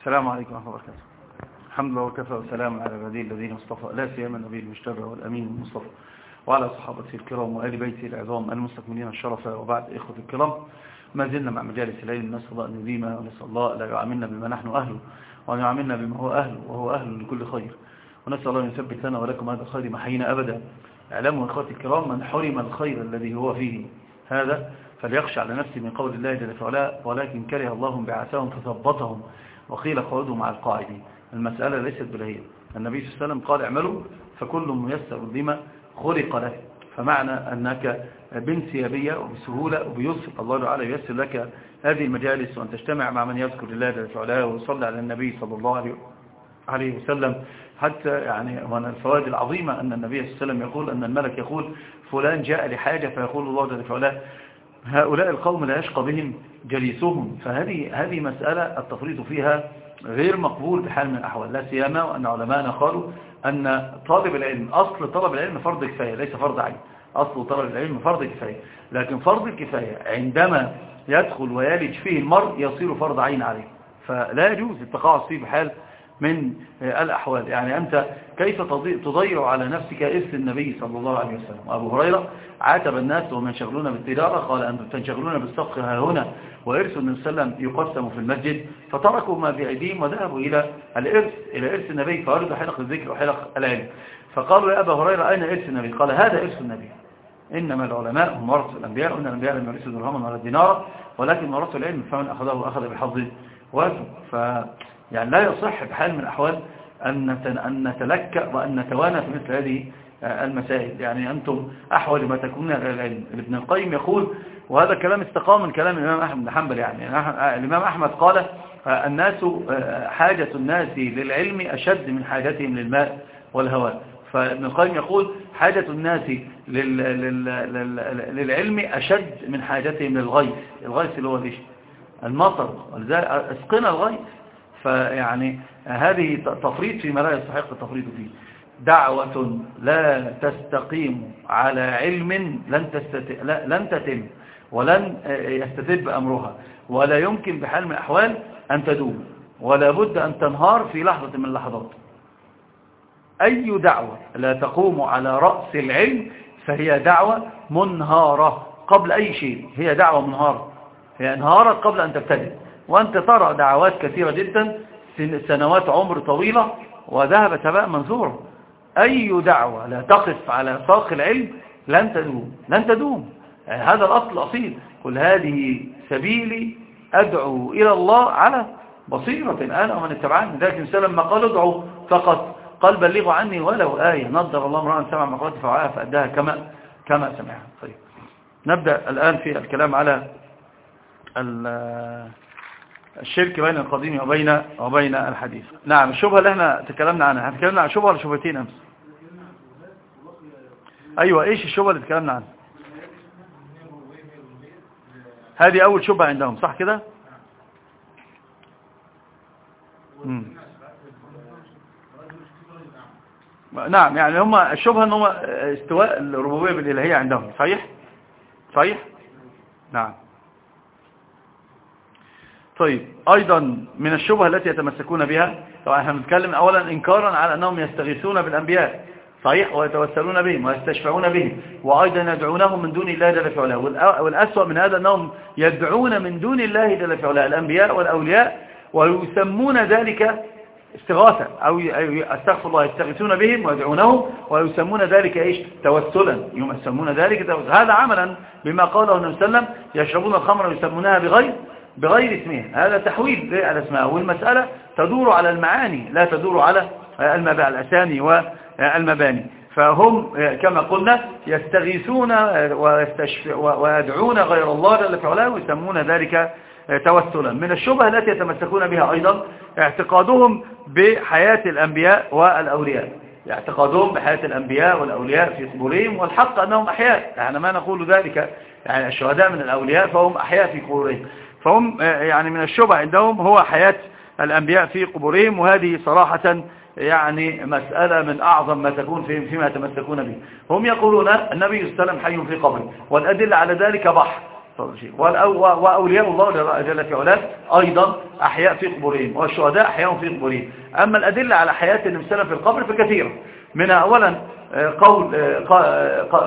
السلام عليكم ورحمة الله وبركاته. الحمد لله وكفى وسلام على عباده الذين اصطفى لا سيما النبي المجتبى والأمين المصطفى وعلى صحابته الكرام وآل بيته العظام المستكملين الشرف وبعد إخوة الكرام. ما زلنا مع مجالس العلم نسأل الله أن يديم ونسأل الله لا يعاملنا بما نحن أهله وأن يعاملنا بما هو أهله وهو أهل لكل خير. ونسأل الله أن يثبت لنا ولكم هذا الخير محينا أبدا. اعلموا إخوتي الكرام من حرم الخير الذي هو فيه. هذا فليخشى على نفسه من قول الله جل وعلا ولكن كره الله بعثاهم فثبطهم وقيل قعدوا مع القاعدين. المسألة ليست بالهية النبي صلى الله عليه وسلم قال اعملوا فكل ميسر بما خلق له فمعنى أنك بانسيابية وبسهولة وبيسر الله تعالى ييسر لك هذه المجالس وأن تجتمع مع من يذكر الله جل وعلا ويصلي على النبي صلى الله عليه وسلم. حتى يعني من الفوائد العظيمة أن النبي صلى الله عليه وسلم يقول أن الملك يقول فلان جاء لحاجة فيقول الله جل وعلا هؤلاء القوم لا يشقى بهم جليسهم فهذه هذه مسألة التفريط فيها غير مقبول بحال من الأحوال لا سيما وأن علماءنا قالوا أن طالب العلم أصل طلب العلم فرض كفاية ليس فرض عين أصل طلب العلم فرض كفاية لكن فرض الكفاية عندما يدخل ويلج فيه المرء يصير فرض عين عليه فلا يجوز التقاعد فيه بحال من الأحوال. يعني أنت كيف تضيع على نفسك إرث النبي صلى الله عليه وسلم؟ وأبو هريرة عاتب الناس ومن شغلون بالتجارة قال أنتم تنشغلون بالسبق ها هنا وإرث النبي صلى الله عليه وسلم يقسم في المسجد فتركوا ما بأيديهم وذهبوا إلى الإرث إلى إرث النبي فأردوا حلق الذكر وحلق العلم. فقالوا يا أبا هريرة أين إرث النبي؟ قال هذا إرث النبي. إنما العلماء هم ورثوا الأنبياء وإن الأنبياء لم يرثوا درهما ولا دينارا ولكن ورثوا العلم فمن أخذه أخذ بحظ ف يعني لا يصح بحال من الأحوال أن نتلكأ وأن نتوانى في مثل هذه المسائل. يعني أنتم أحول ما تكونون العلم. ابن القيم يقول وهذا كلام استقام من كلام الإمام أحمد بن حنبل يعني. الإمام أحمد قال الناس حاجة الناس للعلم أشد من حاجتهم للماء والهواء. فابن القيم يقول حاجة الناس للعلم أشد من حاجتهم للغيث. الغيث اللي هو ليش المطر. أسقنا الغيث. فيعني هذه تفريط فيما لا يستحق التفريط فيه. دعوة لا تستقيم على علم لن, تستت... لن تتم ولن يستتب أمرها. ولا يمكن بحال من الأحوال أن تدوم. ولا بد أن تنهار في لحظة من اللحظات. أي دعوة لا تقوم على رأس العلم فهي دعوة منهارة قبل أي شيء. هي دعوة منهارة. هي انهارت قبل أن تبتدئ. وأنت ترى دعوات كثيرة جدا سنوات عمر طويلة وذهبت هباء منثورا أي دعوة لا تقف على ساق العلم لن تدوم لن تدوم. يعني هذا الأصل الأصيل. قل هذه سبيلي أدعو إلى الله على بصيرة أنا ومن اتبعني. الإنسان لما قال ادعو فقط. قال بلغوا عني ولو آية. نظر الله امرأة سمع مقالتي فوعاها فأداها كما كما سمعها. طيب. نبدأ الآن في الكلام على الشرك بين القديم وبين وبين الحديث. نعم الشبهة اللي إحنا تكلمنا عنها. تكلمنا عن شبهة ولا شبهتين أمس؟ أيوة إيش الشبهة اللي تكلمنا عنها؟ هذه أول شبهة عندهم صح كده؟ نعم يعني هم الشبهة إن هو استواء الربوبية بالإلهية عندهم صحيح؟ صحيح؟ نعم. طيب أيضا من الشبهة التي يتمسكون بها طبعا إحنا بنتكلم أولا إنكارا على أنهم يستغيثون بالأنبياء صحيح؟ ويتوسلون بهم ويستشفعون بهم وأيضا يدعونهم من دون الله جل في علاه والأسوأ من هذا أنهم يدعون من دون الله جل في علاه الأنبياء والأولياء ويسمون ذلك استغاثة أو أستغفر الله يستغيثون بهم ويدعونهم ويسمون ذلك إيش؟ توسلا. يسمون ذلك توسلا. هذا عملا بما قاله النبي صلى الله عليه وسلم يشربون الخمر ويسمونها بغير بغير اسمها. هذا تحويل الأسماء والمسألة تدور على المعاني لا تدور على الأسامي والمباني. فهم كما قلنا يستغيثون ويدعون غير الله جل في علاه ويسمون ذلك توسلا. من الشبهة التي يتمسكون بها أيضا اعتقادهم بحياة الأنبياء والأولياء. اعتقادهم بحياة الأنبياء والأولياء في قبورهم والحق أنهم أحياء. يعني ما نقول ذلك يعني الشهداء من الأولياء فهم أحياء في قبورهم. فهم يعني من الشبه عندهم هو حياة الأنبياء في قبورهم وهذه صراحة يعني مسألة من أعظم ما تكون فيهم فيما يتمسكون به. هم يقولون النبي وسلم حي في قبره والأدلة على ذلك بحر. وأولياء الله جل في علاه أيضا أحياء في قبورهم والشهداء أحياء في قبورهم. أما الأدلة على حياة النبي في القبر فكثيرة. منها أولا قول,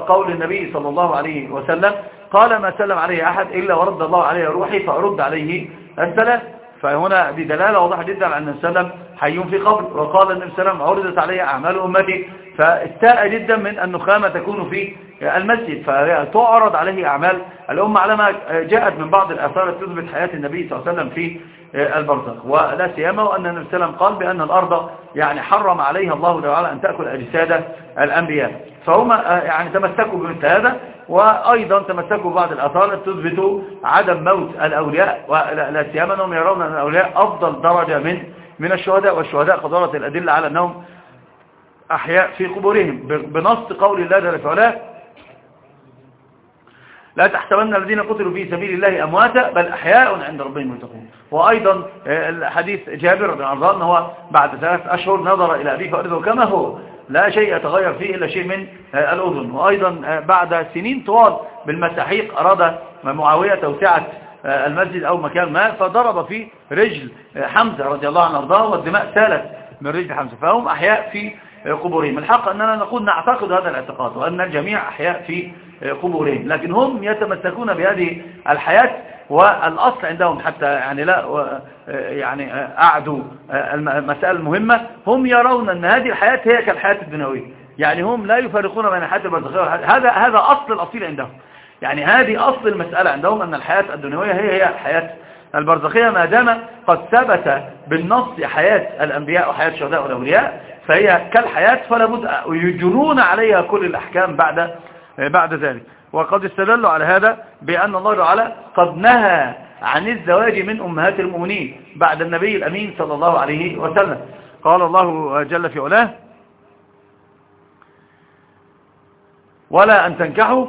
قول النبي صلى الله عليه وسلم قال ما سلم عليه أحد إلا ورد الله عليه روحي فأرد عليه السلام فهنا دي دلالة واضحة جدا على أن السلام حي في قبر وقال النبي وسلم عرضت عليه أعمال أمتي. فاستاء جدا من النخامة تكون في المسجد فتعرض عليه أعمال. الأمة على ما جاءت من بعض الآثار تثبت حياة النبي صلى الله عليه وسلم في البرزخ. ولا سيما وأن النبي صلى الله عليه وسلم قال بأن الأرض يعني حرم عليها الله تعالى أن تأكل أجساد الأنبياء. فهم يعني تمسكوا بمثل هذا وأيضا تمسكوا ببعض الآثار تثبت عدم موت الأولياء ولا سيما أنهم يرون أن الأولياء أفضل درجة من من الشهداء والشهداء قد وردت الأدلة على أنهم أحياء في قبورهم. بنص قول الله جل وعلا لا تحسبن الذين قتلوا في سبيل الله أمواتا بل أحياء عند ربهم يتقون. وأيضا الحديث جابر بن عرضان هو بعد ثلاث أشهر نظر إلى أبيه فأرضه كما هو؟ لا شيء يتغير فيه إلا شيء من الأذن. وأيضا بعد سنين طوال بالمساحيق أراد معاوية توسعة المسجد أو مكان ما فضرب في رجل حمزة رضي الله عنه أرضاه والدماء سالت من رجل حمزة فهم أحياء في قبورهم. الحق أننا نقول نعتقد هذا الاعتقاد وأن الجميع أحياء في قبورهم. لكن هم يتمسكون بهذه الحياة والأصل عندهم حتى يعني لا يعني أعدوا المسألة المهمة هم يرون أن هذه الحياة هي كالحياة الدنيوية. يعني هم لا يفرقون بين الحياة البرزخية هذا هذا أصل الأصيل عندهم. يعني هذه أصل المسألة عندهم أن الحياة الدنيوية هي هي الحياة البرزخية. ما دام قد ثبت بالنص حياة الأنبياء وحياة الشهداء والأولياء فهي كالحياة فلا بد يجرون عليها كل الأحكام بعد بعد ذلك. وقد استدلوا على هذا بأن الله تعالى قد نهى عن الزواج من أمهات المؤمنين بعد النبي الأمين صلى الله عليه وسلم. قال الله جل في علاه ولا أن تنكحوا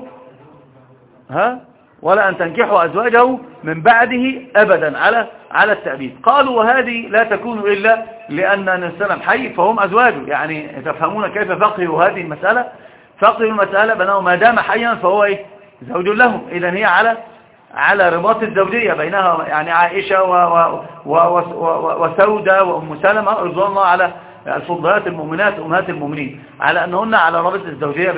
ها? ولا أن تنكحوا أزواجه من بعده أبدا على على التأبيد. قالوا وهذه لا تكون إلا لأن السلام حي فهم أزواجه يعني تفهمون كيف فقهوا هذه المسألة؟ فقهوا المسألة بأنه ما دام حيا فهو إيه؟ زوج لهم. إذا هي على على رباط الزوجية بينها يعني عائشة وسودة وأم سلمة رضوان الله على الفضلات المؤمنات أمهات المؤمنين على أنهن على رابط الزوجية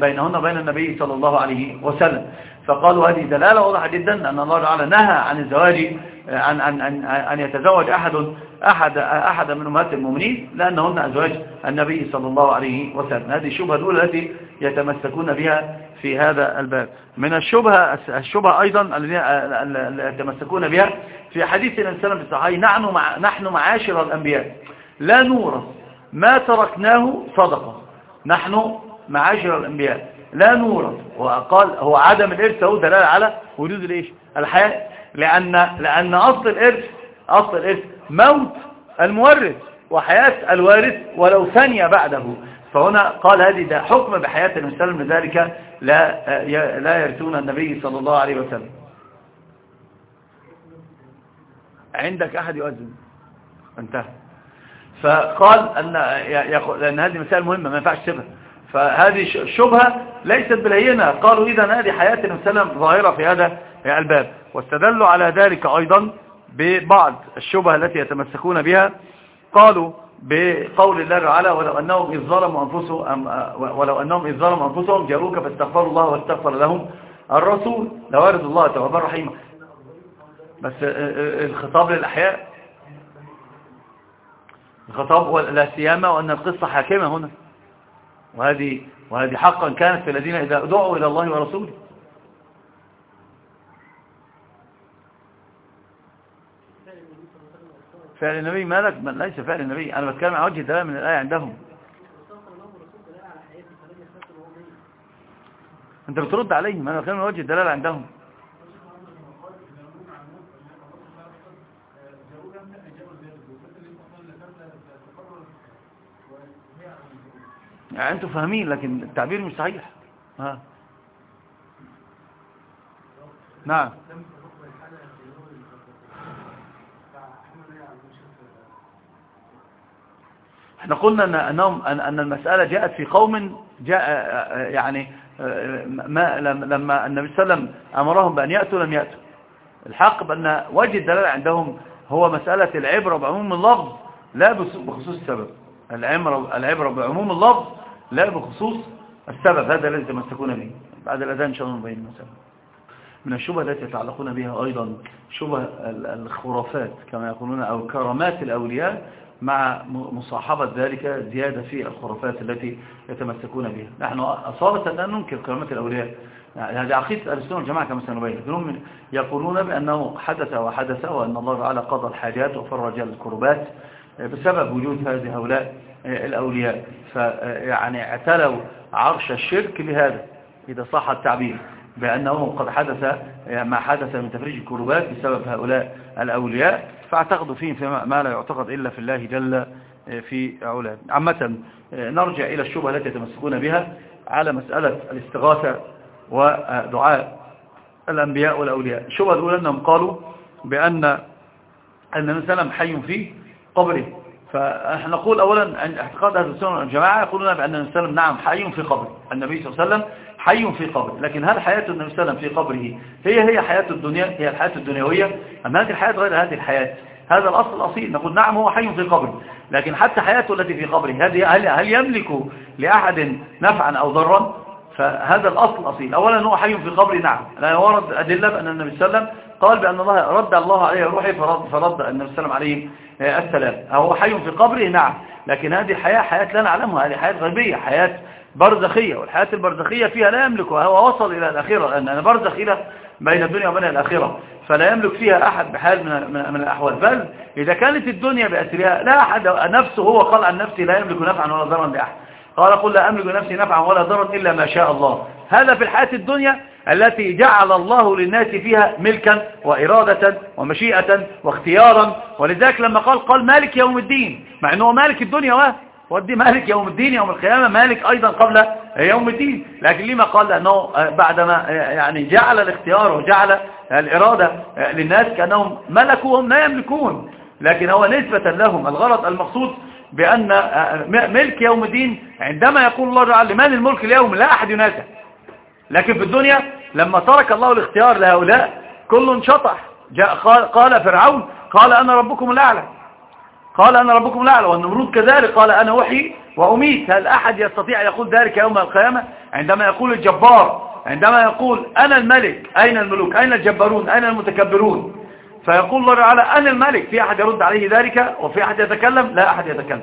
بينهن وبين النبي صلى الله عليه وسلم. فقالوا هذه دلالة واضحة جدا أن الله تعالى نهى عن الزواج عن أن أن أن يتزوج أحد أحد أحد من أمهات المؤمنين لأنهن أزواج النبي صلى الله عليه وسلم. هذه الشبهة الأولى التي يتمسكون بها في هذا الباب. من الشبهة الشبهة أيضا التي يتمسكون بها في حديث الإنسان في الصحيح نحن مع نحن معاشر الأنبياء. لا نورث ما تركناه صدقة. نحن معاشر الأنبياء. لا نورث. وقال هو عدم الإرث هو دلالة على وجود الإيش؟ الحياة. لأن, لأن أصل الإرث أصل الإرث موت المورث وحياة الوارث ولو ثانية بعده. فهنا قال هذه ده حكم بحياة المسلم لذلك لا لا يرثون النبي صلى الله عليه وسلم. عندك أحد يؤذن؟ انتهى. فقال أن لأن هذه مسائل مهمة ما ينفعش تسيبها فهذه شبهة ليست بالهينة قالوا إذا هذه حياة السلام ظاهرة في هذا الباب. واستدلوا على ذلك أيضا ببعض الشبهة التي يتمسكون بها. قالوا بقول الله تعالى ولو أنهم إذ ظلموا أنفسهم ولو أنهم إذ ظلموا أنفسهم جاءوك فاستغفروا الله واستغفر لهم الرسول. لوارد الله توابا رحيما. بس الخطاب للأحياء الخطاب لا سيما وأن القصة حاكمة هنا. وهذه وهذه حقا كانت في الذين إذا دعوا إلى الله ورسوله. فعل النبي مالك ليس فعل النبي. أنا بتكلم عن وجه من الآية عندهم. أنت بترد عليهم. أنا بتكلم عن وجه الدلالة عندهم. يعني أنتوا فاهمين لكن التعبير مش صحيح. ها. نعم. إحنا قلنا ان انهم ان المسألة جاءت في قوم جاء يعني ما لما النبي صلى الله عليه وسلم أمرهم بأن يأتوا لم يأتوا. الحق بأن وجه الدلالة عندهم هو مسألة العبرة بعموم اللفظ لا بخصوص السبب. العبرة, العبرة بعموم اللفظ لا بخصوص السبب هذا الذي تمسكون به. بعد الأذان شاء الله نبين المسألة. من الشبه التي يتعلقون بها أيضا شبه الخرافات كما يقولون أو كرامات الأولياء مع مصاحبة ذلك زيادة في الخرافات التي يتمسكون بها. نحن أصابة لا ننكر كرامات الأولياء. يعني هذه عقيدة السنة والجماعة كما سنبين. يقولون بأنه حدث وحدث وأن الله تعالى قضى الحاجات وفرج الكربات. بسبب وجود هذه هؤلاء الأولياء. فيعني اعتلوا عرش الشرك بهذا إذا صح التعبير بأنه قد حدث ما حدث من تفريج الكربات بسبب هؤلاء الأولياء. فاعتقدوا فيهم فيما لا يعتقد إلا في الله جل في علاه عامة نرجع إلى الشبهة التي يتمسكون بها على مسألة الاستغاثة ودعاء الأنبياء والأولياء. الشبهة الأولى أنهم قالوا بأن عليه وسلم حي في قبره. فنحن نقول أولا أن اعتقاد أهل السنة والجماعة يقولون بأن النبي صلى الله عليه وسلم نعم حي في قبره. النبي صلى الله عليه وسلم حي في قبره. لكن هل حياة النبي صلى الله عليه وسلم في قبره هي هي حياة الدنيا هي الحياة الدنيوية؟ أم هذه الحياة غير هذه الحياة؟ هذا الأصل الأصيل. نقول نعم هو حي في قبره. لكن حتى حياته التي في قبره هل, هل يملك لأحد نفعا أو ضرا؟ فهذا الأصل الأصيل. أولا هو حي في قبره نعم. لا ورد أدلة بأن النبي صلى الله عليه وسلم قال بأن الله رد الله عليه روحي فرد, فرد النبي صلى الله عليه عليه السلام. هو حي في قبره نعم. لكن هذه حياة حياة لا نعلمها. هذه حياة غيبية حياة برزخية. والحياة البرزخية فيها لا يملكها هو وصل إلى الأخيرة لأن برزخ إلى بين الدنيا وبين الأخيرة فلا يملك فيها أحد بحال من الأحوال. بل إذا كانت الدنيا بأسرها لا أحد نفسه هو قال عن نفسه لا يملك نفعا ولا ضرا لأحد. قال قل لا أملك نفسي نفعا ولا ضرا إلا ما شاء الله. هذا في الحياة الدنيا التي جعل الله للناس فيها ملكا وإرادة ومشيئة واختيارا. ولذلك لما قال قال مالك يوم الدين مع أنه مالك الدنيا ودي مالك يوم الدين يوم القيامة مالك أيضا قبل يوم الدين. لكن لما قال لأنه بعدما يعني جعل الاختيار وجعل الإرادة للناس كأنهم ملكوا وهم لا يملكون. لكن هو نسبة لهم الغرض المقصود بأن ملك يوم الدين عندما يقول الله تعالى لمن الملك اليوم لا أحد ينازع. لكن في الدنيا لما ترك الله الاختيار لهؤلاء كل انشطح جاء قال فرعون قال أنا ربكم الأعلى. قال أنا ربكم الأعلى والنمرود كذلك قال أنا وحي وأميت. هل أحد يستطيع يقول ذلك يوم القيامة؟ عندما يقول الجبار عندما يقول أنا الملك أين الملوك؟ أين الجبارون؟ أين المتكبرون؟ فيقول الله تعالى أنا الملك في أحد يرد عليه ذلك وفي أحد يتكلم؟ لا أحد يتكلم.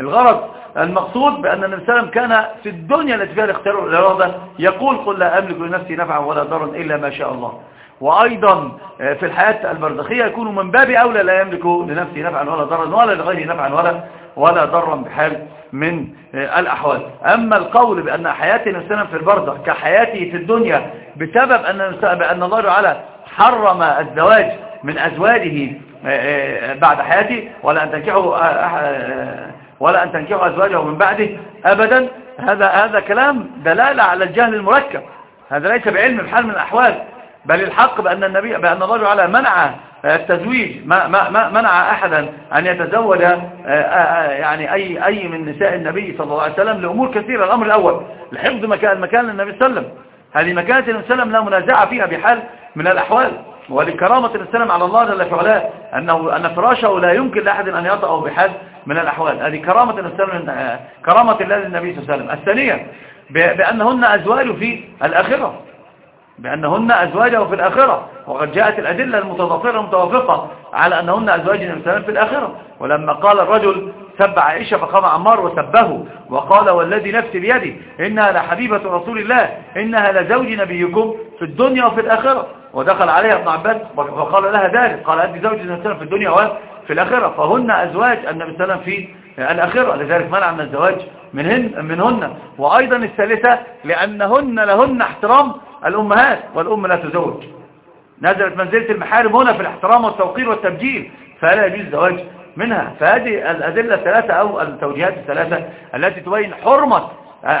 الغرض المقصود بأن النبي صلى الله عليه وسلم كان في الدنيا التي فيها الاختيار والإرادة يقول قل لا أملك لنفسي نفعا ولا ضرا إلا ما شاء الله. وأيضا في الحياة البرزخية يكون من باب أولى لا يملك لنفسه نفعا ولا ضرا ولا لغيره نفعا ولا ولا ضرا بحال من الأحوال. أما القول بأن حياة الإنسان في البرزخ كحياته في الدنيا بسبب أن, بأن الله تعالى حرم الزواج من أزواجه بعد حياته ولا أن تنكحوا ولا أن تنكحوا أزواجه من بعده. أبدا هذا هذا كلام دلالة على الجهل المركب. هذا ليس بعلم بحال من الأحوال. بل الحق بأن النبي بأن الله تعالى منع التزويج. ما ما منع أحدا أن يتزوج آه، آه، آه، يعني أي أي من نساء النبي صلى الله عليه وسلم لأمور كثيرة. الأمر الأول لحفظ مكان مكان النبي صلى الله عليه وسلم. هذه مكانة النبي صلى الله عليه وسلم لا منازعة فيها بحال من الأحوال. ولكرامة السلام على الله جل في أنه أن فراشه لا يمكن لأحد أن يطأه بحال من الأحوال. هذه كرامة السلام كرامة الله للنبي صلى الله عليه وسلم. الثانية بأنهن أزواج في الآخرة. بأنهن أزواجه في الآخرة. وقد جاءت الأدلة المتضافرة المتوافقة على أنهن أزواج الإنسان في الآخرة. ولما قال الرجل سب عائشة فقام عمار وسبه وقال والذي نفسي بيده إنها لحبيبة رسول الله إنها لزوج نبيكم في الدنيا وفي الآخرة. ودخل عليها ابن عباس وقال لها ذلك. قال أنت زوج الإنسان في الدنيا وفي الآخرة. فهن أزواج النبي صلى الله عليه وسلم في الآخرة. لذلك منع من الزواج منهن, منهن. وأيضا الثالثة لأنهن لهن احترام الأمهات والأم لا تزوج. نزلت منزلة المحارم هنا في الاحترام والتوقير والتبجيل. فلا يجوز الزواج منها. فهذه الأدلة الثلاثة أو التوجيهات الثلاثة التي تبين حرمة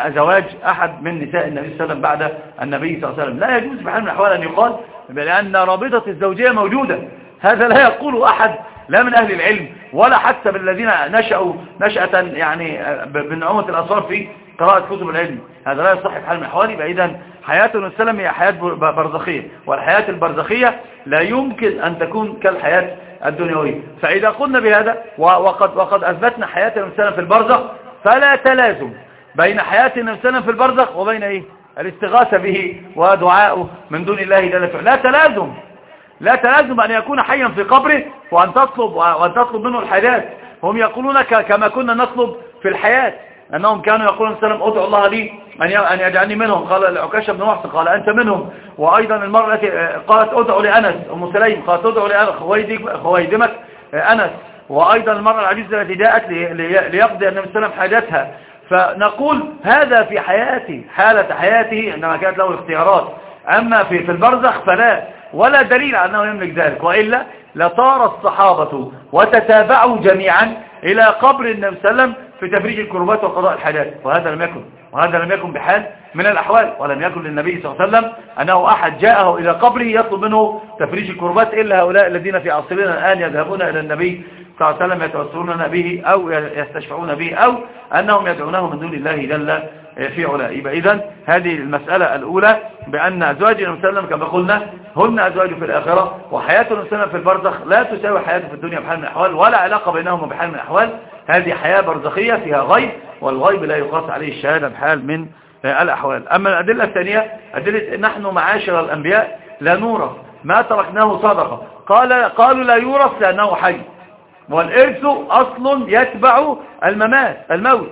زواج أحد من نساء النبي صلى الله عليه وسلم بعد النبي صلى الله عليه وسلم. لا يجوز بحال من الأحوال أن يقال بأن رابطة الزوجية موجودة. هذا لا يقول أحد لا من أهل العلم ولا حتى بالذين نشأوا نشأة يعني بنعومة الأصار في قراءة كتب العلم. هذا لا يصح في حال من الأحوال يبقى حياة السلام هي حياة برزخية والحياة البرزخية لا يمكن أن تكون كالحياة الدنيوية. فإذا قلنا بهذا وقد, وقد أثبتنا حياة السلام في البرزخ فلا تلازم بين حياة السلام في البرزخ وبين إيه؟ الاستغاثة به ودعاءه من دون الله لا تلازم. لا تلازم أن يكون حيا في قبره وأن تطلب, وأن تطلب منه الحياة. هم يقولون كما كنا نطلب في الحياة. أنهم كانوا يقولون السلام أدعو الله لي أن يجعلني منهم. قال العكاشة بن محسن قال أنت منهم. وأيضا المرأة التي قالت أدعو لأنس. أم سليم قالت أدعو لخويدمك أنس. وأيضا المرأة العجيزة التي جاءت ليقضي النبي صلى الله عليه وسلم حاجتها فنقول هذا في حياته حالة حياته عندما كانت له الاختيارات أما في في البرزخ فلا ولا دليل على أنه يملك ذلك. وإلا لطار الصحابة وتتابعوا جميعا إلى قبر النبي صلى الله عليه وسلم في تفريج الكربات وقضاء الحاجات. وهذا لم يكن وهذا لم يكن بحال من الأحوال ولم يكن للنبي صلى الله عليه وسلم أنه أحد جاءه إلى قبره يطلب منه تفريج الكربات إلا هؤلاء الذين في عصرنا الآن يذهبون إلى النبي صلى الله عليه وسلم يتوسلون به أو يستشفعون به أو أنهم يدعونه من دون الله جل في علاء يبقى هذه المسألة الأولى بأن أزواج وسلم كما قلنا هن أزواج في الآخرة وحياة النبي في البرزخ لا تساوي حياته في الدنيا بحال من الأحوال ولا علاقة بينهما بحال من الأحوال. هذه حياة برزخية فيها غيب والغيب لا يقاس عليه الشهادة بحال من الأحوال. أما الأدلة الثانية أدلة نحن معاشر الأنبياء لا نورث ما تركناه صدقة. قال قالوا لا يورث لأنه حي. والإرث أصل يتبع الممات الموت.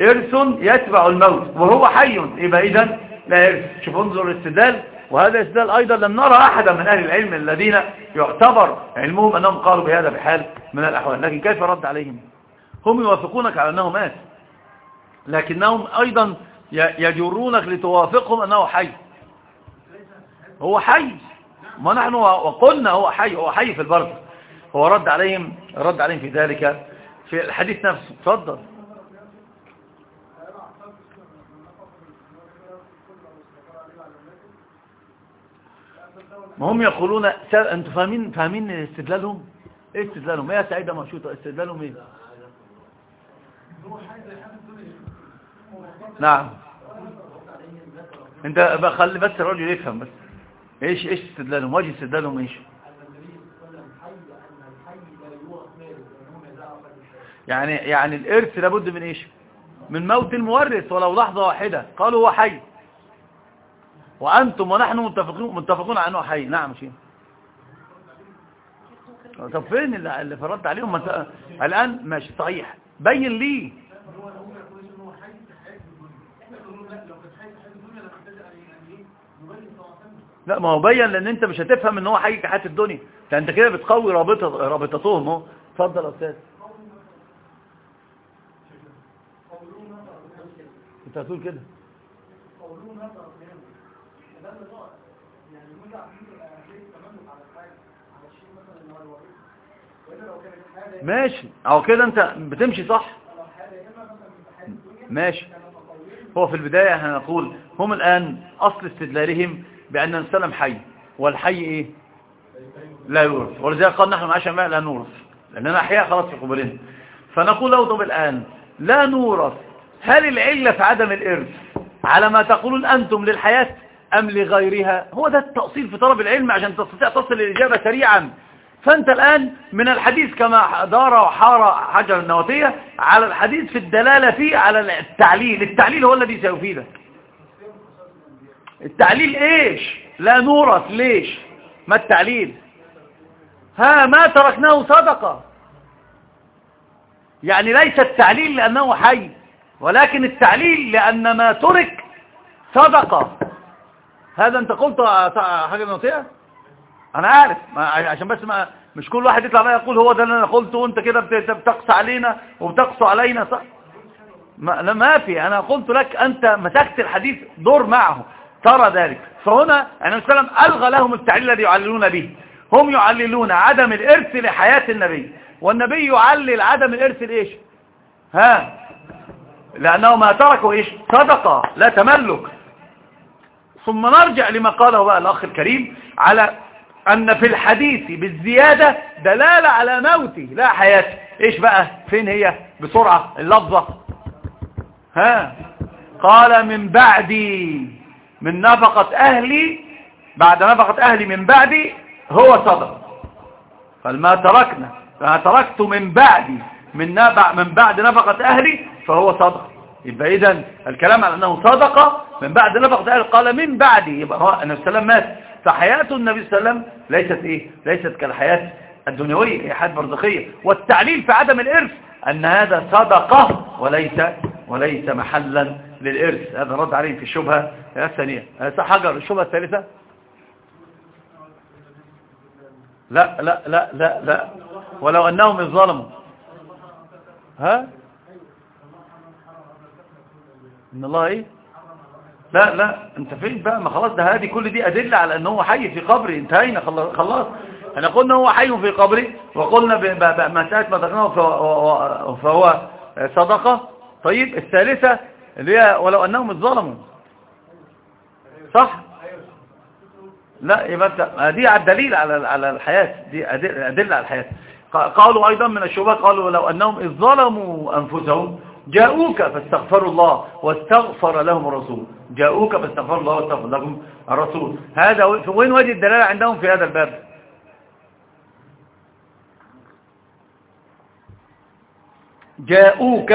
إرث يتبع الموت وهو حي. يبقى إذن لا إرث. شوف انظر الاستدلال. وهذا الاستدلال أيضا لم نرى أحدا من أهل العلم الذين يعتبر علمهم أنهم قالوا بهذا بحال من الأحوال. لكن كيف رد عليهم؟ هم يوافقونك على أنه مات. لكنهم أيضا يجرونك لتوافقهم أنه حي. هو حي. ما نحن وقلنا هو حي هو حي في البرد هو رد عليهم رد عليهم في ذلك في الحديث نفسه. تفضل. ما هم يقولون أنتوا فاهمين فاهمين استدلالهم؟ إيه استدلالهم؟ إيه سعيده مشوطه استدلالهم إيه؟ نعم. أنت خلي بس الراجل يفهم بس. إيش إيش استدلالهم؟ وجه استدلالهم إيش؟ يعني يعني الإرث لابد من إيش؟ من موت المورث ولو لحظة واحدة. قالوا هو حي. وأنتم ونحن متفقون متفقون على أنه حي. نعم شيء طب فين اللي فرضت عليهم؟ انت الآن ماشي صحيح. بين لي. لا ما هو بين لأن أنت مش هتفهم إن هو حي كحياه الدنيا. أنت كده بتقوي رابطه رابطتهم. أهو. اتفضل يا أستاذ. انت هتقول كده. ماشي. أو كده انت بتمشي صح؟ ماشي. هو في البداية إحنا نقول هم الآن أصل استدلالهم بأن السلم حي. والحي إيه؟ لا يورث. ولذلك قال نحن معاشر ماء لا نورث. لأننا أحياء خلاص في قبلنا فنقول له طب الآن لا نورث هل العلة في عدم الإرث على ما تقولون أنتم للحياة أم لغيرها؟ هو ده التأصيل في طلب العلم عشان تستطيع تصل الإجابة سريعا. فأنت الآن من الحديث كما دار وحار حجر النواتية على الحديث في الدلالة فيه على التعليل. التعليل هو الذي سيفيدك. التعليل إيش؟ لا نورث. ليش؟ ما التعليل؟ ها ما تركناه صدقة. يعني ليس التعليل لأنه حي. ولكن التعليل لأن ما ترك صدقة هذا أنت قلت حاجة نوتية أنا عارف. عشان بس ما مش كل واحد يطلع يقول هو ده اللي أنا قلته وأنت كده بتقص علينا وبتقص علينا صح؟ ما, لا ما في. أنا قلت لك أنت مسكت الحديث دور معه ترى ذلك. فهنا النبي صلى الله عليه وسلم ألغى لهم التعليل الذي يعللون به. هم يعللون عدم الإرث لحياة النبي. والنبي يعلل عدم الإرث لإيش؟ ها؟ لأنه ما تركوا إيش؟ صدقة لا تملك. ثم نرجع لما قاله بقى الأخ الكريم على أن في الحديث بالزيادة دلالة على موته لا حياته إيش بقى؟ فين هي؟ بسرعة اللفظة. ها؟ قال من بعدي من نفقة أهلي بعد نفقة أهلي من بعدي هو صدق. قال ما تركنا ما تركت من بعدي من, من بعد نفقة أهلي فهو صدق. يبقى إذا الكلام على أنه صدقة من بعد نفقة أهلي قال من بعدي يبقى هو النبي صلى الله عليه وسلم مات. فحياة النبي صلى الله عليه وسلم ليست إيه؟ ليست كالحياة الدنيوية هي حياة برزخية. والتعليل في عدم الإرث أن هذا صدقة وليس وليس محلا للإرث. هذا رد عليه في الشبهة الثانية. حجر الشبهة الثالثة؟ لا لا لا لا لا. ولو أنهم الظلموا ها؟ إن الله إيه؟ لا لا أنت فين بقى؟ ما خلاص ده هذه كل دي أدلة على أنه حي في قبري انتهينا خلاص. إحنا قلنا هو حي في قبري وقلنا بمسألة ما ذكرناه فهو صدقة. طيب الثالثة اللي هي ولو أنهم اتظلموا. صح؟ لا يبقى دي على الدليل على على الحياة دي أدلة على الحياة. قالوا أيضا من الشبهة قالوا لو أنهم إذ ظلموا أنفسهم جاءوك فاستغفروا الله واستغفر لهم الرسول. جاءوك فاستغفروا الله واستغفر لهم الرسول. هذا وين وجه الدلالة عندهم في هذا الباب؟ جاءوك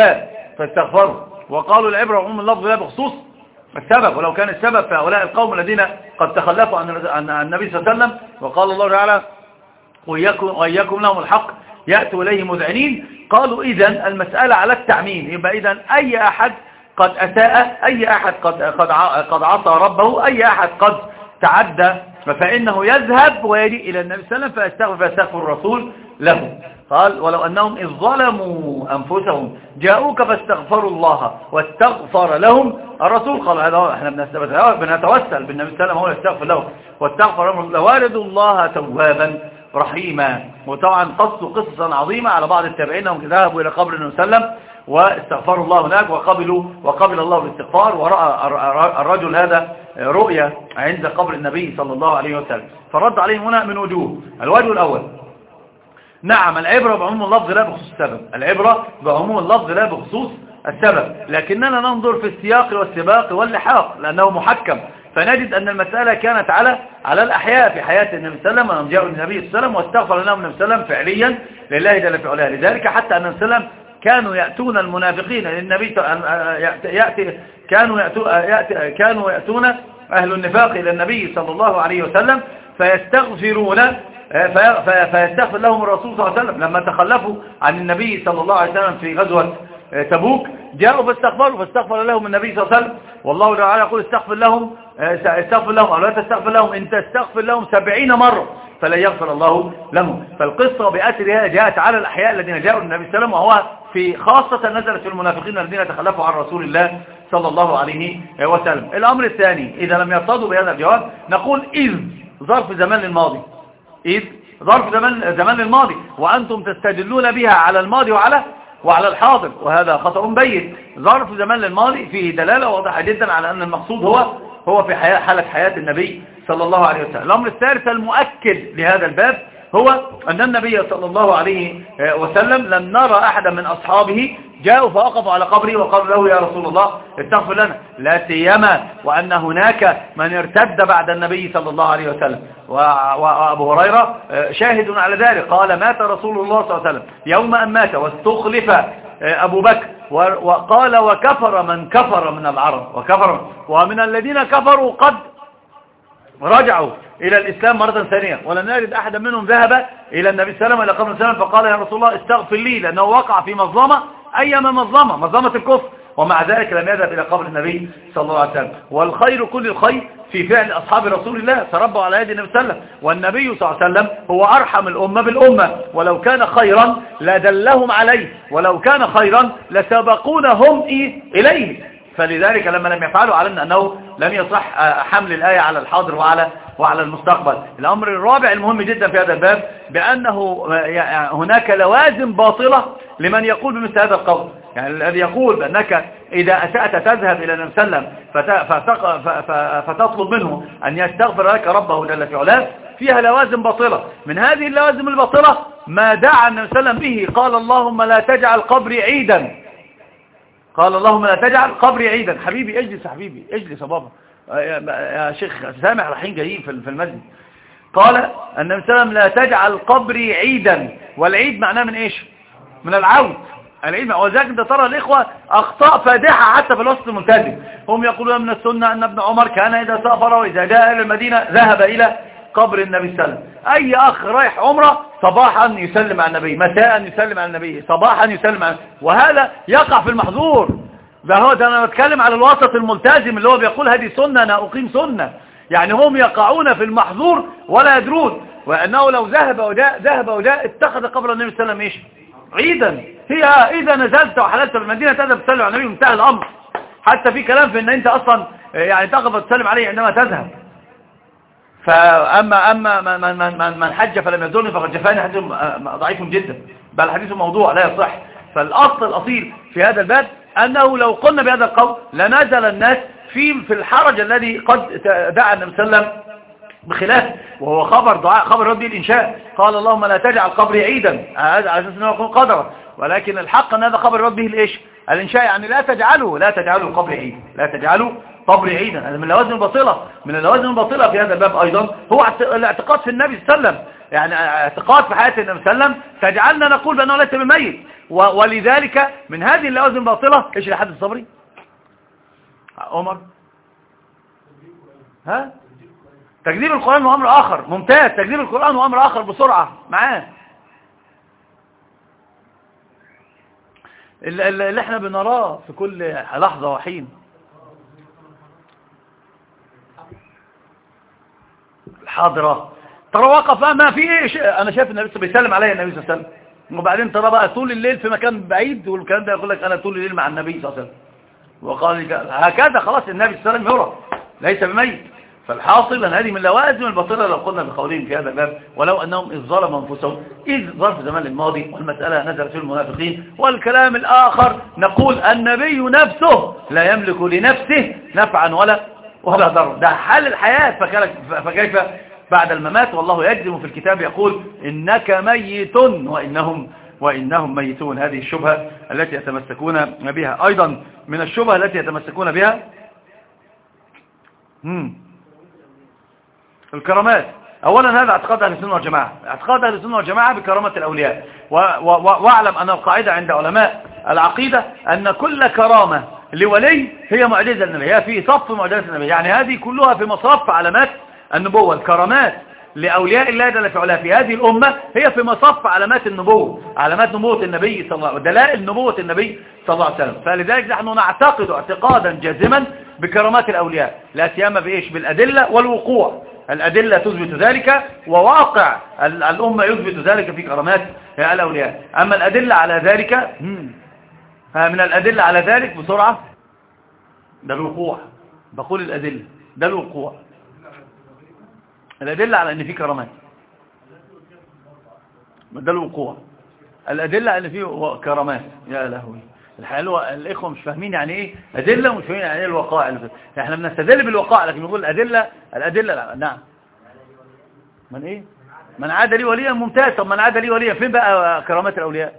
فاستغفروا. وقالوا العبرة عموم اللفظ لا بخصوص السبب ولو كان السبب في هؤلاء القوم الذين قد تخلفوا عن النبي صلى الله عليه وسلم. وقال الله تعالى وإياكم لهم الحق يأتوا إليه مذعنين. قالوا إذا المسألة على التعميم. يبقى إذا أي أحد قد أساء أي أحد قد, قد, قد عصى ربه أي أحد قد تعدى. فإنه يذهب ويجي إلى النبي صلى الله عليه وسلم فيستغفر, فيستغفر الرسول له. قال ولو أنهم إذ ظلموا أنفسهم جاءوك فاستغفروا الله واستغفر لهم. الرسول قال هذا إحنا بنتوسل بالنبي صلى الله عليه وسلم هو يستغفر له واستغفر لهم. لوالد الله توابا. رحيما. وطبعا قصوا قصصا عظيمة على بعض التابعين هم ذهبوا إلى قبر النبي صلى الله عليه وسلم واستغفروا الله هناك وقبلوا وقبل الله الاستغفار ورأى الرجل هذا رؤية عند قبر النبي صلى الله عليه وسلم. فرد عليهم هنا من وجوه. الوجه الأول. نعم العبرة بعموم اللفظ لا بخصوص السبب. العبرة بعموم اللفظ لا بخصوص السبب. لكننا ننظر في السياق والسباق واللحاق لأنه محكم. فنجد أن المسألة كانت على على الأحياء في حياة النبي صلى الله عليه وسلم النبي صلى الله عليه وسلم واستغفر لهم النبي صلى الله عليه وسلم فعليا لله جل في علاه. لذلك حتى أن النبي صلى الله عليه وسلم كانوا يأتون المنافقين للنبي يأتي كانوا يأتي كانوا يأتون أهل النفاق إلى النبي صلى الله عليه وسلم فيستغفرون فيستغفر لهم الرسول صلى الله عليه وسلم. لما تخلفوا عن النبي صلى الله عليه وسلم في غزوة تبوك جاءوا فاستغفروا فاستغفر لهم النبي صلى الله عليه وسلم. والله تعالى يقول استغفر لهم استغفر لهم أو لا تستغفر لهم؟ إن تستغفر لهم سبعين مرة فلا يغفر الله لهم. فالقصة بأسرها جاءت على الأحياء الذين جاءوا النبي صلى الله عليه وسلم وهو في خاصة نزلت في المنافقين الذين تخلفوا عن رسول الله صلى الله عليه وسلم. الأمر الثاني إذا لم يرتضوا بهذا الجواب نقول إذ ظرف زمان الماضي. إذ ظرف زمان, زمان الماضي. وأنتم تستدلون بها على الماضي وعلى وعلى الحاضر. وهذا خطأ بين. ظرف زمان للماضي فيه دلالة واضحة جدا على أن المقصود هو هو في حياة حالة حياة النبي صلى الله عليه وسلم. الأمر الثالث المؤكد لهذا الباب هو أن النبي صلى الله عليه وسلم لم نرى أحدا من أصحابه جاءوا فوقفوا على قبره وقالوا له يا رسول الله استغفر لنا. لا سيما وأن هناك من ارتد بعد النبي صلى الله عليه وسلم. وأبو هريرة شاهد على ذلك. قال مات رسول الله صلى الله عليه وسلم. يوم أن مات واستخلف أبو بكر وقال وكفر من كفر من العرب وكفر ومن الذين كفروا قد رجعوا إلى الإسلام مرة ثانية ولم نجد أحدا منهم ذهب إلى النبي صلى الله عليه وسلم إلى قبل وسلم فقال يا رسول الله استغفر لي لأنه وقع في مظلمة أيما مظلمة مظلمة الكفر. ومع ذلك لم يذهب إلى قبر النبي صلى الله عليه وسلم. والخير كل الخير في فعل أصحاب رسول الله تربوا على يد النبي صلى الله عليه وسلم. والنبي صلى الله عليه وسلم هو أرحم الأمة بالأمة. ولو كان خيرا لدلهم عليه ولو كان خيرا لسبقونهم إليه. فلذلك لما لم يفعلوا علمنا أنه لم يصح حمل الآية على الحاضر وعلى وعلى المستقبل. الأمر الرابع المهم جدا في هذا الباب بأنه هناك لوازم باطلة لمن يقول بمثل هذا القول. يعني الذي يقول بأنك إذا أسأت تذهب إلى النبي صلى الله عليه وسلم فتطلب منه أن يستغفر لك ربه جل في علاه فيها لوازم باطلة. من هذه اللوازم الباطلة ما دعا النبي صلى الله عليه وسلم به قال اللهم لا تجعل قبري عيدا. قال اللهم لا تجعل قبري عيدا. حبيبي اجلس يا حبيبي اجلس يا بابا. يا شيخ سامح رايحين جايين في المسجد. قال النبي صلى الله عليه وسلم لا تجعل قبري عيدا. والعيد معناه من إيش؟ من العود. العيد وذلك أنت ترى الإخوة أخطاء فادحة حتى في الوسط الملتزم هم يقولون من السنة أن ابن عمر كان إذا سافر وإذا جاء إلى المدينة ذهب إلى قبر النبي صلى الله عليه وسلم. أي أخ رايح عمرة صباحا يسلم على النبي مساء يسلم على النبي صباحا يسلم على وهذا يقع في المحظور. ده هو ده أنا بتكلم على الوسط الملتزم اللي هو بيقول هذه سنة أنا أقيم سنة. يعني هم يقعون في المحظور ولا يدرون. وأنه لو ذهب وجاء ذهب وجاء اتخذ قبر النبي صلى الله عليه وسلم عيدا. هي إذا نزلت وحللت المدينة تذهب تسلم على النبي وانتهى الأمر. حتى في كلام في إن أنت أصلا يعني تقف وتسلم عليه عندما تذهب. فأما أما من, من, من, من حج فلم يزورني فقد جفاني. حديث ضعيف جدا. بل حديث موضوع لا يصح. فالأصل الأصيل في هذا الباب أنه لو قلنا بهذا القول لنزل الناس في في الحرج الذي قد دعا النبي صلى الله عليه وسلم بخلاف. وهو خبر دعاء خبر ربي الإنشاء. قال اللهم لا تجعل قبري عيدا. على أساس أنه يكون قدرا. ولكن الحق أن هذا خبر ربه الإيش الإنشاء. يعني لا تجعلوا لا تجعلوا القبر عيدا لا تجعلوا قبر عيدا. هذا من اللوازم الباطلة. من اللوازم الباطلة في هذا الباب أيضا هو الاعتقاد في النبي صلى الله عليه وسلم. يعني اعتقاد في حياة النبي صلى الله عليه وسلم. تجعلنا نقول بأنه ليس بميت. ولذلك من هذه اللوازم الباطلة إيش الحدث الصبري؟ عمر. ها؟ تكذيب القرآن وأمر آخر. ممتاز. تكذيب القرآن وأمر آخر بسرعة. معاه. اللي إحنا بنراه في كل لحظة وحين. الحاضرة ترى وقف ما في إيش؟ أنا شايف النبي بيسلم عليا النبي صلى الله عليه وسلم. وبعدين ترى بقى طول الليل في مكان بعيد والكلام ده يقول لك أنا طول الليل مع النبي صلى الله عليه وسلم. وقال هكذا خلاص النبي صلى الله عليه وسلم يرى. ليس بميت. فالحاصل أن هذه من لوازم الباطلة لو قلنا بقولهم في هذا الباب ولو أنهم إذ ظلموا أنفسهم إذ ظرف زمان الماضي والمسألة نزلت في المنافقين. والكلام الآخر نقول النبي نفسه لا يملك لنفسه نفعا ولا ولا ضر ده حال الحياة. فكيف بعد الممات؟ والله يجزم في الكتاب يقول إنك ميت وإنهم وإنهم ميتون. هذه الشبهة التي يتمسكون بها. أيضا من الشبهة التي يتمسكون بها الكرامات. اولا هذا اعتقاد أهل السنة والجماعة. اعتقاد أهل السنة والجماعة بكرامة الأولياء. واعلم أن القاعدة عند علماء العقيدة أن كل كرامة لولي هي معجزة النبي هي في صف معجزة النبي يعني هذه كلها في مصاف علامات النبوة. الكرامات لأولياء الله جل في في هذه الأمة هي في مصف علامات النبوة. علامات نبوة النبي صلى الله عليه وسلم. دلائل نبوة النبي صلى الله عليه وسلم. فلذلك نحن نعتقد اعتقادا جازما بكرامات الأولياء. لا سيما بإيش بالأدلة والوقوع. الأدلة تثبت ذلك وواقع الأمة يثبت ذلك في كرامات الأولياء. أما الأدلة على ذلك من الأدلة على ذلك بسرعة ده الوقوع. بقول الأدلة ده الوقوع. الأدلة على أن في كرامات. ده الوقوع. الأدلة على أن في كرامات. يا لهوي. الحقيقة الإخوة مش فاهمين يعني إيه أدلة ومش فاهمين يعني إيه الوقائع إحنا بنستدل بالوقائع لكن نقول الأدلة الأدلة لا. نعم. من إيه؟ من عاد لي وليا ممتاز. طب من عاد لي وليا فين بقى كرامات الأولياء؟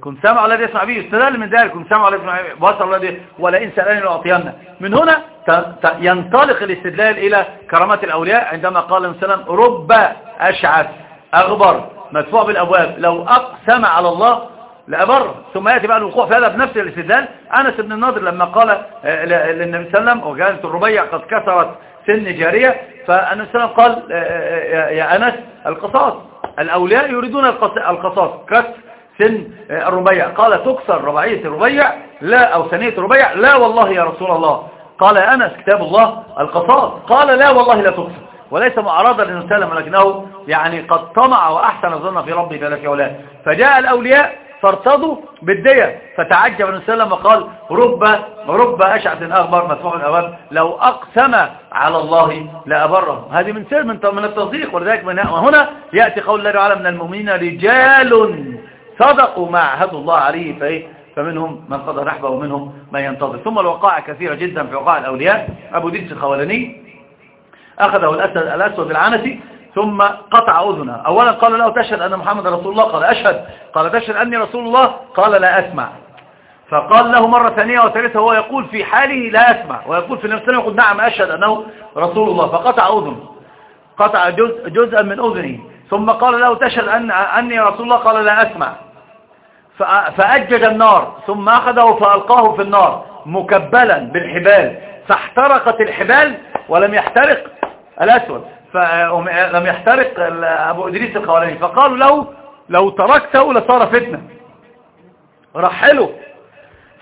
كنت سامع الذي يسمع به استدل من ذلك. كنت سامع الذي يسمع به وصل الذي ولئن سألني لأعطينا من هنا ينطلق الاستدلال إلى كرامات الأولياء. عندما قال النبي رب أشعث أغبر مدفوع بالأبواب لو أقسم على الله لأبر ثم يأتي بقى الوقوع في هذا بنفس الاستدلال. أنس بن الناظر لما قال آه، للنبي صلى الله عليه وسلم وكانت الربيع قد كسرت سن جارية فالنبي صلى الله عليه وسلم قال آه، آه، يا أنس القصاص. الأولياء يريدون القصاص. كسر سن الربيع. قال تكسر ربعية الربيع؟ لا. أو سنية الربيع؟ لا والله يا رسول الله. قال يا أنس كتاب الله القصاص. قال لا والله لا تكسر. وليس معارضا لنسلم ولكنه يعني قد طمع وأحسن الظن في ربه جل في فجاء الأولياء فارتضوا بالدية. فتعجب النبي صلى الله عليه وسلم وقال رب رب أشعث أخبر مدفوع الأواب لو أقسم على الله لأبره هذه من سر من من التصديق ولذلك من هنا يأتي قول الله تعالى من المؤمنين رجال صدقوا ما عهدوا الله عليه فإيه؟ فمنهم من قضى نحبه ومنهم من ينتظر. ثم الوقائع كثيرة جدا في وقائع الأولياء. أبو ديس الخولاني أخذه الأسود العنسي ثم قطع أذنه. أولا قال له تشهد أن محمد رسول الله؟ قال أشهد. قال تشهد أني رسول الله؟ قال لا أسمع. فقال له مرة ثانية وثالثة هو يقول في حاله لا يسمع ويقول في نفسه يقول نعم أشهد أنه رسول الله. فقطع أذن قطع جزء جزءا من أذنه. ثم قال له تشهد أن أني رسول الله؟ قال لا أسمع. فأجج النار. ثم أخذه فألقاه في النار مكبلا بالحبال. فاحترقت الحبال ولم يحترق الأسود. فلم يحترق أبو إدريس القوانين. فقالوا له لو تركته لصار فتنة. رحله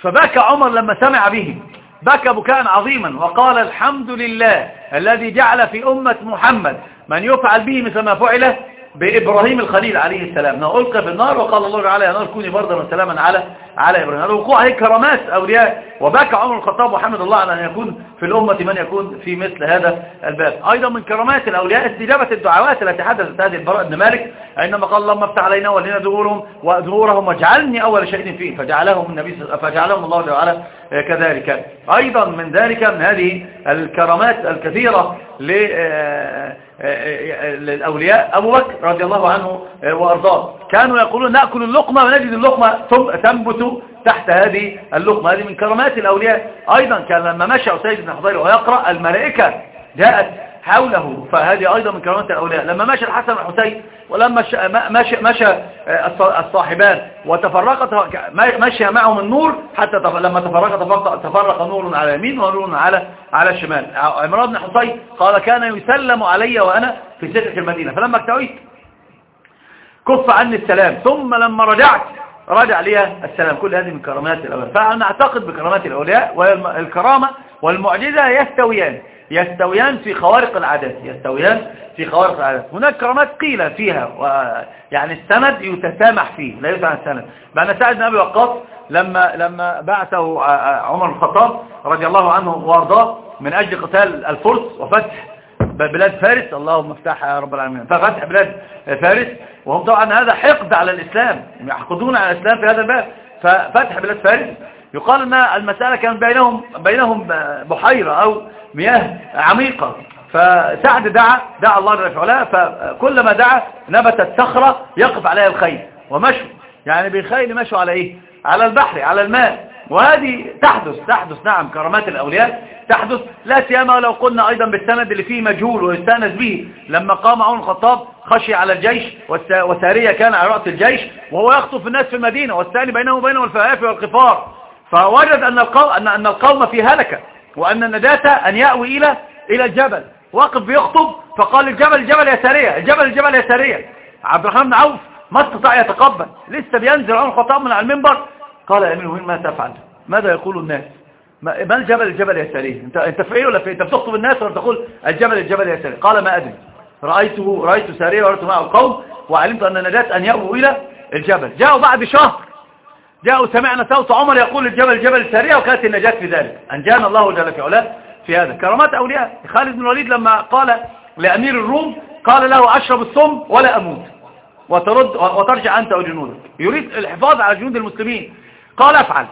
فبكى عمر لما سمع به. بكى بكاء عظيما. وقال الحمد لله الذي جعل في أمة محمد من يفعل به مثل ما فعل بإبراهيم الخليل عليه السلام. انه ألقى في النار وقال الله تعالى يا نار كوني بردا وسلاما على على إبراهيم. هذا وقوع هي كرامات أولياء. وبكى عمر الخطاب وحمد الله على أن يكون في الأمة من يكون في مثل هذا الباب. أيضا من كرامات الأولياء استجابة الدعوات التي حدثت هذه البراء بن مالك. عندما قال اللهم افتح علينا ولنا ظهورهم وظهورهم واجعلني أول شيء فيه. فجعلهم النبي فجعلهم الله تعالى كذلك. أيضا من ذلك من هذه الكرامات الكثيرة للأولياء أبو بكر رضي الله عنه وأرضاه. كانوا يقولون نأكل اللقمة ونجد اللقمة تنبت تحت هذه اللقمة. هذه من كرامات الأولياء. أيضا كان لما مشى أسيد بن حضير ويقرأ الملائكة جاءت حوله فهذه أيضا من كرامات الأولياء. لما مشى الحسن والحسين ولما مشى, مشى الصاحبان وتفرقت مشى معهم النور حتى لما تفرق تفرق نور على اليمين ونور على على الشمال. عمران بن حسين قال كان يسلم علي وأنا في سكك المدينة. فلما اكتويت كف عني السلام. ثم لما رجعت رجع لي السلام. كل هذه من كرامات الأولياء. فأنا أعتقد بكرامات الأولياء والكرامة والمعجزة يستويان. يستويان في خوارق العادات يستويان في خوارق العادات. هناك كرامات قيلة فيها يعني السند يتسامح فيه لا يسمع السند. بأن سعد بن أبي وقاص لما لما بعثه عمر الخطاب رضي الله عنه وأرضاه من أجل قتال الفرس وفتح بلاد فارس. اللهم افتحها يا رب العالمين. ففتح بلاد فارس. وهم طبعا هذا حقد على الإسلام يحقدون على الإسلام في هذا الباب. ففتح بلاد فارس. يقال أن المسألة كان بينهم بينهم بحيرة أو مياه عميقة. فسعد دعا دعا الله جل وعلا فكلما دعا نبتت صخرة يقف عليها الخيل ومشوا. يعني بالخيل مشوا على إيه؟ على البحر على الماء. وهذه تحدث تحدث نعم كرامات الأولياء تحدث. لا سيما ولو قلنا أيضا بالسند اللي فيه مجهول ويستأنس به. لما قام عمر الخطاب خشي على الجيش وسارية كان على رأس الجيش وهو يخطف الناس في المدينة والثاني بينه وبينه الفهاف والقفار. فوجد أن القوم, أن القوم في هلكة وأن النجاة أن يأوي إلى إلى الجبل. وقف بيخطب فقال الجبل الجبل يا سارية الجبل الجبل يا سارية عبد الرحمن بن عوف ما استطاع يتقبل لسه بينزل عمر الخطاب من على المنبر. قال يا المؤمنين ما تفعل؟ ماذا يقول الناس؟ ما الجبل الجبل يا سارية انت أنت في إيه ولا في أنت بتخطب الناس ولا تقول الجبل الجبل يا سارية قال ما أدري. رايته رايت سارية ورأيت معه القوم وعلمت أن النجاة أن يأووا إلى الجبل. جاءوا بعد شهر جاءوا سمعنا صوت عمر يقول الجبل الجبل السريع وكانت النجاة في ذلك. أنجانا الله جل في علاه في هذا. كرامات أولياء. خالد بن الوليد لما قال لأمير الروم قال له أشرب الصم ولا أموت. وترد وترجع أنت وجنودك يريد الحفاظ على جنود المسلمين. قال أفعل.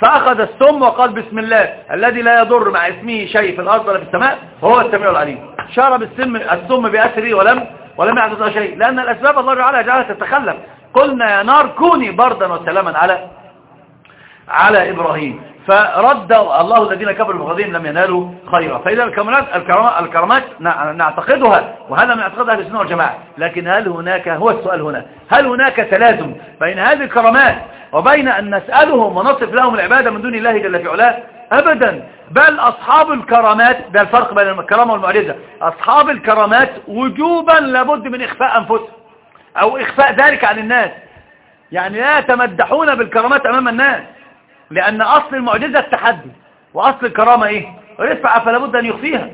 فأخذ السم وقال بسم الله. الذي لا يضر مع اسمه شيء في الأرض ولا في السماء وهو السميع العليم. شرب السم السم بأسره ولم ولم يحدث شيء. لأن الأسباب الله تعالى جعلها تتخلف. قلنا يا نار كوني بردا وسلاما على على إبراهيم. فرد الله الذين كبروا بغضهم لم ينالوا خيرا. فإذا الكرامات, الكرامات نعتقدها وهذا من اعتقاد أهل السنة والجماعة. لكن هل هناك هو السؤال هنا. هل هناك تلازم بين هذه الكرامات وبين أن نسألهم ونصف لهم العبادة من دون الله جل في علاه؟ أبدا. بل أصحاب الكرامات ده الفرق بين الكرامة والمعجزة. أصحاب الكرامات وجوبا لابد من إخفاء أنفسهم أو إخفاء ذلك عن الناس. يعني لا يتمدحون بالكرامات أمام الناس. لأن أصل المعجزة التحدي وأصل الكرامة إيه؟ رفع فلا بد أن يخفيها.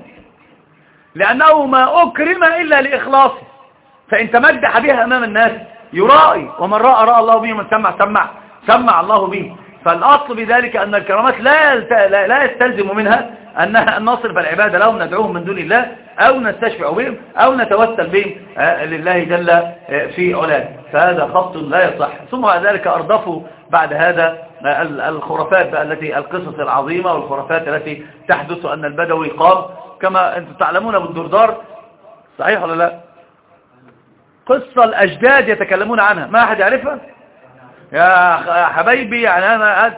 لأنه ما أكرم إلا لإخلاصه. فإن تمدح بها أمام الناس يرائي ومن رأى رأى الله به ومن سمع سمع سمع الله به. فالأصل بذلك أن الكرامات لا لا يستلزم منها أن نصرف العبادة لهم ندعوهم من دون الله أو نستشفع بهم أو نتوسل بهم آه، لله جل آه، في علاه. فهذا خط لا يصح. ثم ذلك أردفوا بعد هذا آه، الخرافات التي القصص العظيمة والخرافات التي تحدث أن البدوي قام. كما أنتم تعلمون بالدردار صحيح ولا لا؟ قصة الأجداد يتكلمون عنها ما أحد يعرفها؟ يا حبايبي يعني أنا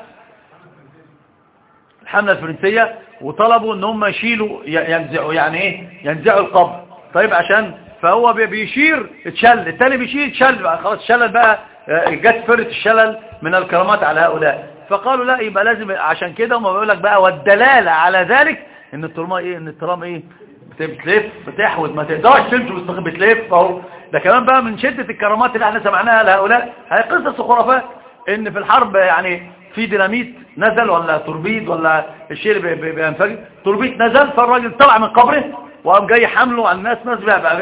الحملة الفرنسية وطلبوا إن هم يشيلوا ينزعوا يعني إيه؟ ينزعوا القبر. طيب عشان فهو بيشير اتشل التاني بيشير اتشل بقى خلاص شلل بقى آه، جت فرة الشلل من الكرامات على هؤلاء. فقالوا لا يبقى لازم عشان كده هم بيقول لك بقى والدلالة على ذلك إن الترمى إيه إن الترام إيه؟ بتلف بتحود ما تقدرش تمشي بتلف أهو. ده كمان بقى من شدة الكرامات اللي إحنا سمعناها لهؤلاء. هي قصص خرافات إن في الحرب يعني في ديناميت نزل ولا توربيد ولا الشيء اللي بينفجر. توربيد نزل فالراجل طلع من قبره وقام جاي حمله على الناس ناس بقى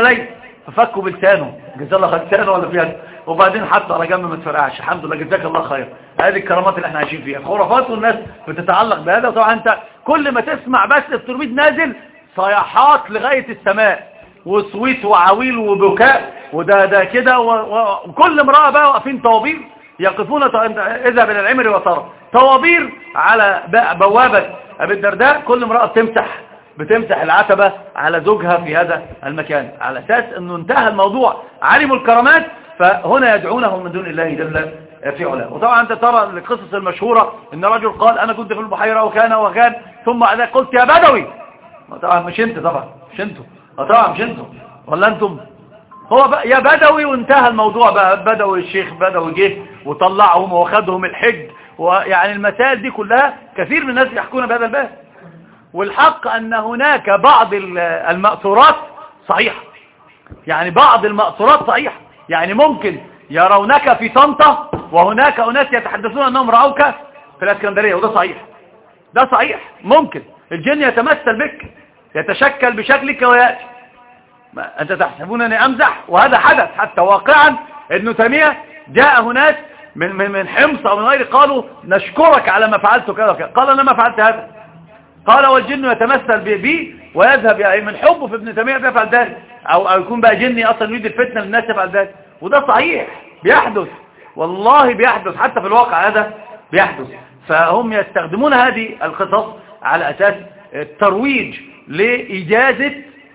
إليه. ففكوا بلسانه. جزاه الله خير لسانه ولا فيها وبعدين حطه على جنب ما تفرقعش. الحمد لله جزاك الله خير. هذه الكرامات اللي إحنا عايشين فيها. خرافات والناس بتتعلق بهذا. وطبعا أنت كل ما تسمع بس التوربيد نازل صيحات لغاية السماء. وصويت وعويل وبكاء وده ده كده وكل امرأة بقى واقفين طوابير يقفون اذا من العمر وترى طوابير على بوابة أبي الدرداء كل امرأة بتمسح بتمسح العتبة على زوجها في هذا المكان على أساس إنه انتهى الموضوع. علموا الكرامات فهنا يدعونه من دون الله جل في علاه وطبعا أنت ترى القصص المشهورة إن رجل قال أنا كنت في البحيرة وكان وكان ثم قلت يا بدوي. طبعا مش أنت طبعا مش أنتوا. طبعا مش أنتوا ولا أنتم؟ هو بقى يا بدوي وانتهى الموضوع بقى. بدوي الشيخ بدوي جه وطلعهم واخدهم الحج. ويعني المسائل دي كلها كثير من الناس يحكون بهذا الباب. والحق أن هناك بعض المأثورات صحيحة. يعني بعض المأثورات صحيحة. يعني ممكن يرونك في طنطا وهناك أناس يتحدثون أنهم رأوك في الأسكندرية وده صحيح. ده صحيح. ممكن الجن يتمثل بك. يتشكل بشكلك ويأتي. أنت تحسبون أني أمزح؟ وهذا حدث حتى واقعا. ابن تيمية جاء هناك من من من حمص أو من غيره قالوا نشكرك على ما فعلت كذا وكذا. قال أنا ما فعلت هذا. قال والجن يتمثل بي ويذهب يعني من حبه في ابن تيمية بيفعل ذلك. أو, أو يكون بقى جني أصلا يريد الفتنة للناس يفعل ذلك. وده صحيح. بيحدث. والله بيحدث. حتى في الواقع هذا بيحدث. فهم يستخدمون هذه القصص على أساس الترويج لإجازة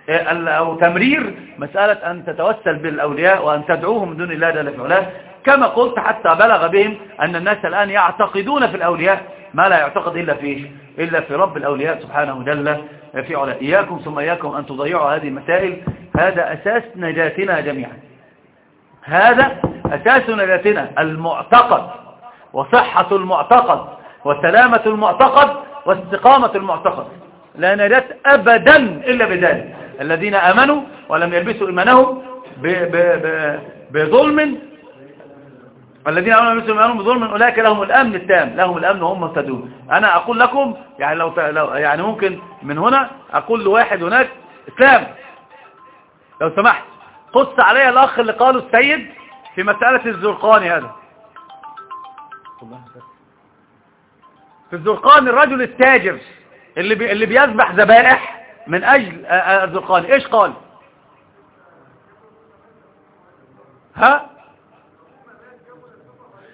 آه، أو تمرير مسألة أن تتوسل بالأولياء وأن تدعوهم دون الله جل في كما قلت حتى بلغ بهم أن الناس الآن يعتقدون في الأولياء ما لا يعتقد إلا في إلا في رب الأولياء سبحانه جل في علا إياكم ثم إياكم أن تضيعوا هذه المسائل. هذا أساس نجاتنا جميعا. هذا أساس نجاتنا المعتقد وصحة المعتقد وسلامة المعتقد واستقامة المعتقد. لا نجاة أبدا إلا بذلك. الذين آمنوا ولم يلبسوا إيمانهم بظلم. الذين آمنوا ولم يلبسوا إيمانهم بظلم أولئك لهم الأمن التام لهم الأمن وهم مهتدون. أنا أقول لكم يعني لو يعني ممكن من هنا أقول لواحد هناك إسلام. لو سمحت قص علي الأخ اللي قاله السيد في مسألة الزرقاني هذا. في الزرقان الرجل التاجر. اللي بي اللي بيذبح ذبائح من أجل الزرقان إيش قال؟ ها؟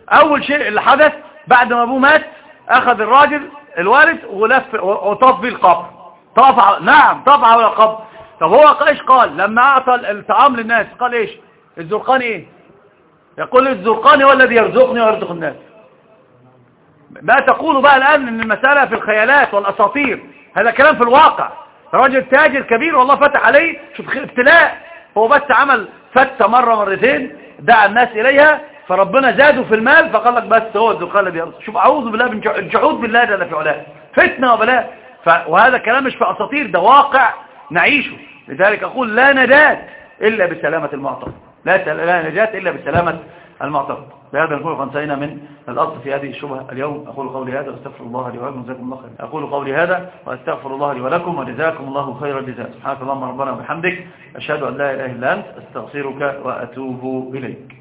أول شيء اللي حدث بعد ما أبوه مات أخذ الراجل الوالد ولف وطاف بيه القبر. طاف نعم طاف على القبر. طب هو إيش قال؟ لما أعطى الطعام للناس قال إيش؟ الزرقاني إيه؟ يقول الزرقاني هو الذي يرزقني ويرزق الناس. ما تقول بقى الآن إن المسألة في الخيالات والأساطير هذا كلام في الواقع. راجل تاجر كبير والله فتح عليه شوف ابتلاء هو بس عمل فتة مرة مرتين دعا الناس إليها فربنا زاده في المال فقال لك بس هو الذي يرزق شوف أعوذ بالله من الجحود بالله ده في علاه. فتنة وبلاء. وهذا كلام مش في أساطير ده واقع نعيشه. لذلك أقول لا نجاة إلا بسلامة المعطى. لا, لا نجاة إلا بسلامة المعتقد بهذا نكون قد من الأصل في هذه الشبهة اليوم. أقول قولي هذا واستغفر الله لي ولكم جزاكم الله خير أقول قولي هذا واستغفر الله لي ولكم وجزاكم الله خير الجزاء. سبحانك اللهم ربنا وبحمدك أشهد أن لا إله إلا أنت أستغفرك وأتوب إليك.